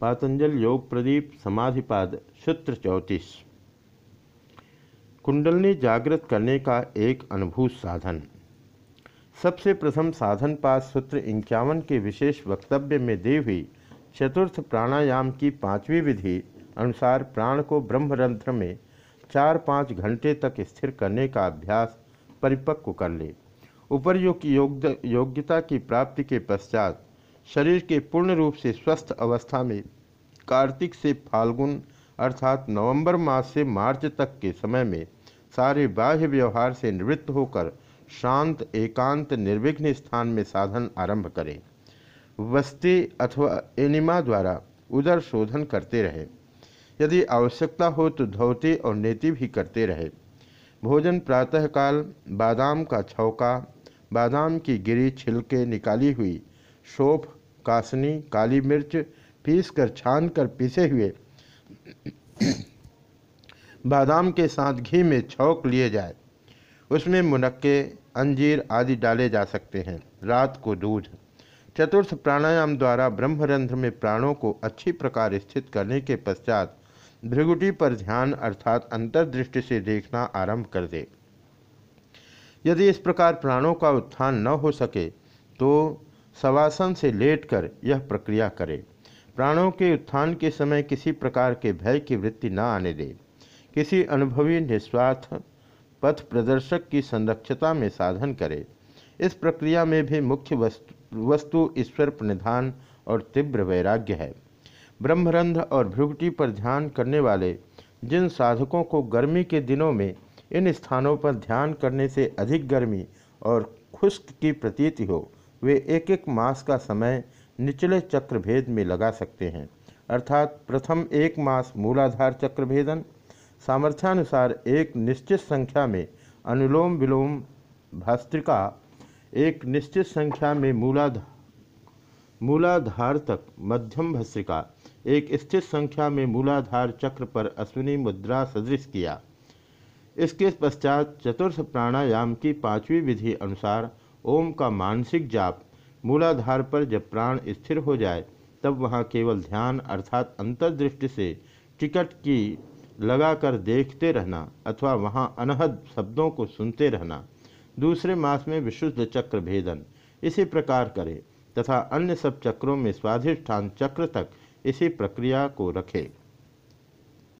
पातंजल योग प्रदीप समाधिपाद, सूत्र चौंतीस। कुंडलनी जागृत करने का एक अनुभूत साधन। सबसे प्रथम साधन पास सूत्र इक्यावन के विशेष वक्तव्य में दी हुई चतुर्थ प्राणायाम की पांचवी विधि अनुसार प्राण को ब्रह्मरंध्र में चार पाँच घंटे तक स्थिर करने का अभ्यास परिपक्व कर ले। उपर्युक्त योग्यता की प्राप्ति के पश्चात शरीर के पूर्ण रूप से स्वस्थ अवस्था में कार्तिक से फाल्गुन अर्थात नवंबर मास से मार्च तक के समय में सारे बाह्य व्यवहार से निवृत्त होकर शांत, एकांत, निर्विघ्न स्थान में साधन आरंभ करें। वस्ती अथवा एनिमा द्वारा उदर शोधन करते रहें। यदि आवश्यकता हो तो धोती और नेति भी करते रहे। भोजन प्रातःकाल, बादाम का छौका, बादाम की गिरी छिलके निकाली हुई शोफ कासनी, काली मिर्च पीस कर छान कर पीसे हुए बादाम के साथ घी में छौक लिए जाए। उसमें मुनक्के, अंजीर आदि डाले जा सकते हैं। रात को दूध। चतुर्थ प्राणायाम द्वारा ब्रह्मरंध्र में प्राणों को अच्छी प्रकार स्थित करने के पश्चात भृगुटी पर ध्यान अर्थात अंतर्दृष्टि से देखना आरंभ कर दे। यदि इस प्रकार प्राणों का उत्थान न हो सके तो सवासन से लेटकर यह प्रक्रिया करे। प्राणों के उत्थान के समय किसी प्रकार के भय की वृत्ति न आने दे। किसी अनुभवी निस्वार्थ पथ प्रदर्शक की संरक्षता में साधन करे। इस प्रक्रिया में भी मुख्य वस्तु वस्तु ईश्वर प्रणिधान और तीव्र वैराग्य है। ब्रह्मरंध्र और भ्रुगटी पर ध्यान करने वाले जिन साधकों को गर्मी के दिनों में इन स्थानों पर ध्यान करने से अधिक गर्मी और खुश्क की प्रतीति हो वे एक एक मास का समय निचले चक्र भेद में लगा सकते हैं। अर्थात प्रथम एक मास मूलाधार चक्र भेदन सामर्थ्यानुसार एक निश्चित संख्या में अनुलोम विलोम भास्त्रिका, एक निश्चित संख्या में मूलाधार मूलाधार तक मध्यम भस्त्रिका, एक स्थित संख्या में मूलाधार चक्र पर अश्विनी मुद्रा सदृश किया। इसके पश्चात चतुर्थ प्राणायाम की पांचवी विधि अनुसार ओम का मानसिक जाप मूलाधार पर जब प्राण स्थिर हो जाए, तब वहाँ केवल ध्यान अर्थात अंतर्दृष्टि से टिकट की लगाकर देखते रहना अथवा वहाँ अनहद शब्दों को सुनते रहना। दूसरे मास में विशुद्ध चक्र भेदन, इसी प्रकार करें, तथा अन्य सब चक्रों में स्वाधिष्ठान चक्र तक इसी प्रक्रिया को रखे।